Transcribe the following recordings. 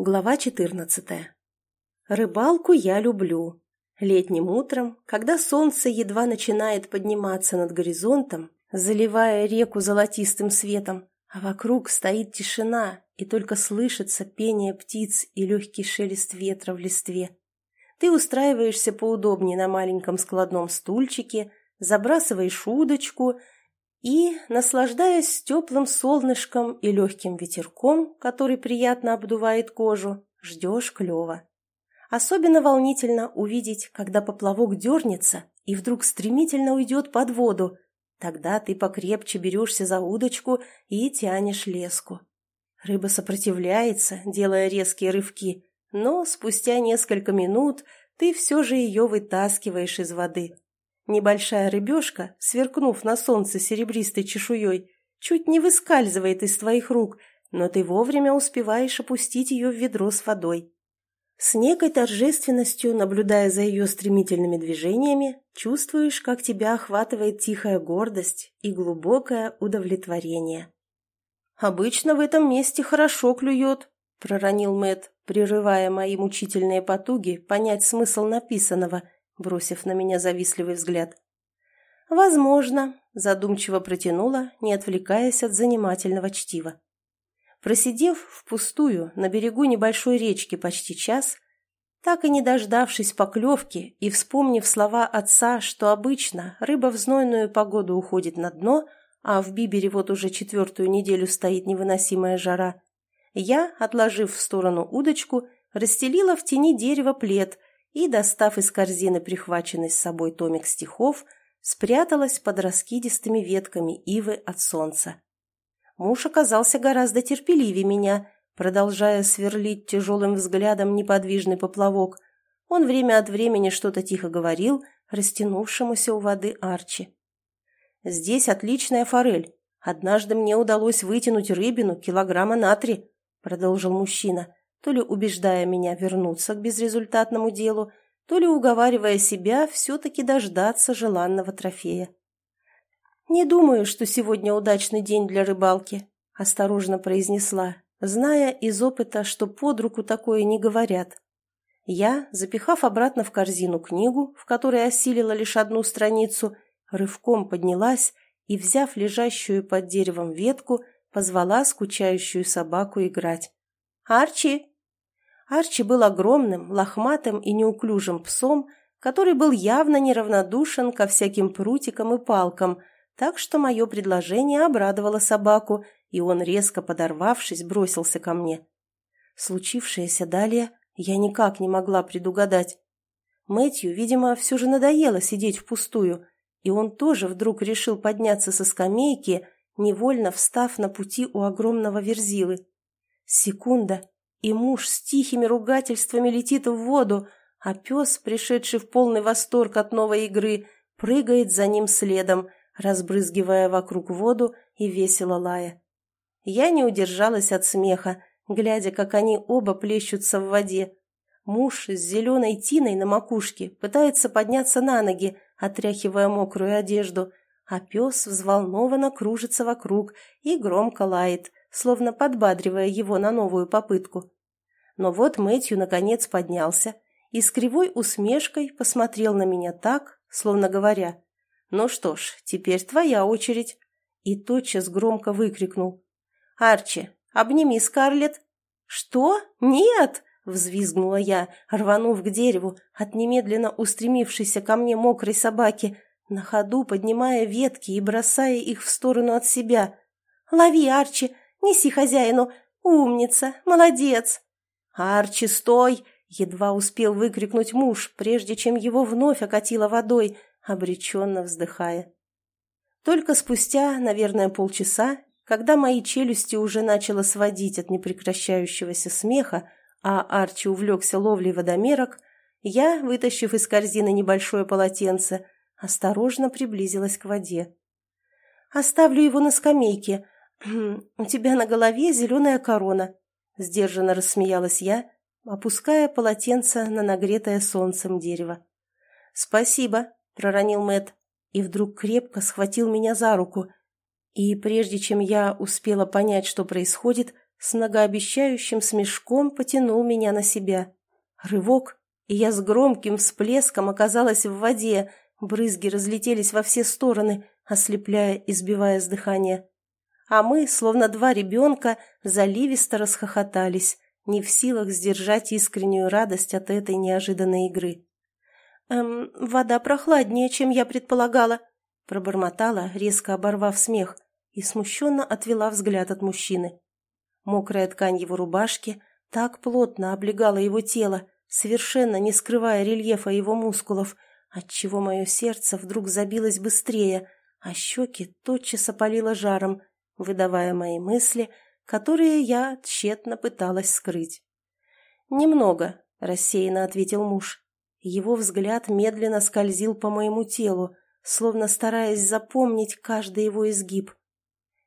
Глава 14. Рыбалку я люблю. Летним утром, когда солнце едва начинает подниматься над горизонтом, заливая реку золотистым светом, а вокруг стоит тишина, и только слышится пение птиц и легкий шелест ветра в листве. Ты устраиваешься поудобнее на маленьком складном стульчике, забрасываешь удочку и, наслаждаясь теплым солнышком и легким ветерком, который приятно обдувает кожу, ждешь клёва. Особенно волнительно увидеть, когда поплавок дернется и вдруг стремительно уйдет под воду. Тогда ты покрепче берешься за удочку и тянешь леску. Рыба сопротивляется, делая резкие рывки, но спустя несколько минут ты все же ее вытаскиваешь из воды. Небольшая рыбешка, сверкнув на солнце серебристой чешуей, чуть не выскальзывает из твоих рук, но ты вовремя успеваешь опустить ее в ведро с водой. С некой торжественностью, наблюдая за ее стремительными движениями, чувствуешь, как тебя охватывает тихая гордость и глубокое удовлетворение. «Обычно в этом месте хорошо клюет», — проронил Мэт, прерывая мои мучительные потуги понять смысл написанного — бросив на меня завистливый взгляд. «Возможно», – задумчиво протянула, не отвлекаясь от занимательного чтива. Просидев впустую на берегу небольшой речки почти час, так и не дождавшись поклевки и вспомнив слова отца, что обычно рыба в знойную погоду уходит на дно, а в Бибере вот уже четвертую неделю стоит невыносимая жара, я, отложив в сторону удочку, расстелила в тени дерева плед и, достав из корзины прихваченный с собой томик стихов, спряталась под раскидистыми ветками ивы от солнца. Муж оказался гораздо терпеливее меня, продолжая сверлить тяжелым взглядом неподвижный поплавок. Он время от времени что-то тихо говорил, растянувшемуся у воды Арчи. «Здесь отличная форель. Однажды мне удалось вытянуть рыбину килограмма на три», — продолжил мужчина то ли убеждая меня вернуться к безрезультатному делу, то ли уговаривая себя все-таки дождаться желанного трофея. «Не думаю, что сегодня удачный день для рыбалки», – осторожно произнесла, зная из опыта, что под руку такое не говорят. Я, запихав обратно в корзину книгу, в которой осилила лишь одну страницу, рывком поднялась и, взяв лежащую под деревом ветку, позвала скучающую собаку играть. «Арчи!» Арчи был огромным, лохматым и неуклюжим псом, который был явно неравнодушен ко всяким прутикам и палкам, так что мое предложение обрадовало собаку, и он, резко подорвавшись, бросился ко мне. Случившееся далее я никак не могла предугадать. Мэтью, видимо, все же надоело сидеть впустую, и он тоже вдруг решил подняться со скамейки, невольно встав на пути у огромного верзилы. Секунда, и муж с тихими ругательствами летит в воду, а пес, пришедший в полный восторг от новой игры, прыгает за ним следом, разбрызгивая вокруг воду и весело лая. Я не удержалась от смеха, глядя, как они оба плещутся в воде. Муж с зеленой тиной на макушке пытается подняться на ноги, отряхивая мокрую одежду, а пес взволнованно кружится вокруг и громко лает, словно подбадривая его на новую попытку. Но вот Мэтью наконец поднялся и с кривой усмешкой посмотрел на меня так, словно говоря, «Ну что ж, теперь твоя очередь», и тотчас громко выкрикнул, «Арчи, обними Скарлетт!» «Что? Нет!» — взвизгнула я, рванув к дереву от немедленно устремившейся ко мне мокрой собаки, на ходу поднимая ветки и бросая их в сторону от себя. «Лови, Арчи! Неси хозяину! Умница! Молодец!» «Арчи, стой!» — едва успел выкрикнуть муж, прежде чем его вновь окатило водой, обреченно вздыхая. Только спустя, наверное, полчаса, когда мои челюсти уже начало сводить от непрекращающегося смеха, а Арчи увлекся ловлей водомерок, я, вытащив из корзины небольшое полотенце, осторожно приблизилась к воде. «Оставлю его на скамейке. У тебя на голове зеленая корона», Сдержанно рассмеялась я, опуская полотенце на нагретое солнцем дерево. «Спасибо», — проронил Мэт, и вдруг крепко схватил меня за руку. И прежде чем я успела понять, что происходит, с многообещающим смешком потянул меня на себя. Рывок, и я с громким всплеском оказалась в воде, брызги разлетелись во все стороны, ослепляя и сбивая с дыхания. А мы, словно два ребенка, заливисто расхохотались, не в силах сдержать искреннюю радость от этой неожиданной игры. «Эм, вода прохладнее, чем я предполагала», — пробормотала, резко оборвав смех, и смущенно отвела взгляд от мужчины. Мокрая ткань его рубашки так плотно облегала его тело, совершенно не скрывая рельефа его мускулов, отчего мое сердце вдруг забилось быстрее, а щеки тотчас опалило жаром, выдавая мои мысли, которые я тщетно пыталась скрыть. «Немного», — рассеянно ответил муж. Его взгляд медленно скользил по моему телу, словно стараясь запомнить каждый его изгиб.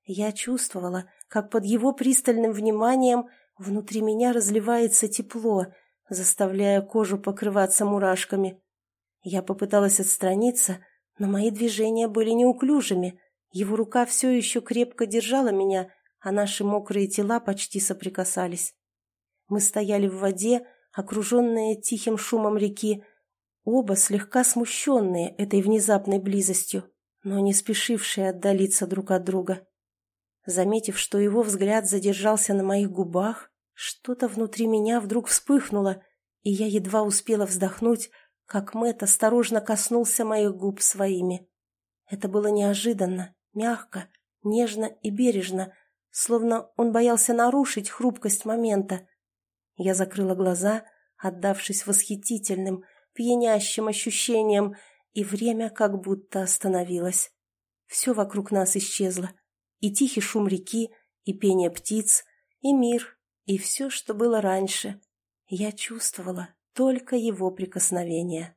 Я чувствовала, как под его пристальным вниманием внутри меня разливается тепло, заставляя кожу покрываться мурашками. Я попыталась отстраниться, но мои движения были неуклюжими. Его рука все еще крепко держала меня, а наши мокрые тела почти соприкасались. Мы стояли в воде, окруженные тихим шумом реки, оба слегка смущенные этой внезапной близостью, но не спешившие отдалиться друг от друга. Заметив, что его взгляд задержался на моих губах, что-то внутри меня вдруг вспыхнуло, и я едва успела вздохнуть, как Мэт осторожно коснулся моих губ своими. Это было неожиданно, мягко, нежно и бережно, словно он боялся нарушить хрупкость момента. Я закрыла глаза, отдавшись восхитительным, пьянящим ощущениям, и время как будто остановилось. Все вокруг нас исчезло и тихий шум реки, и пение птиц, и мир, и все, что было раньше. Я чувствовала только его прикосновение.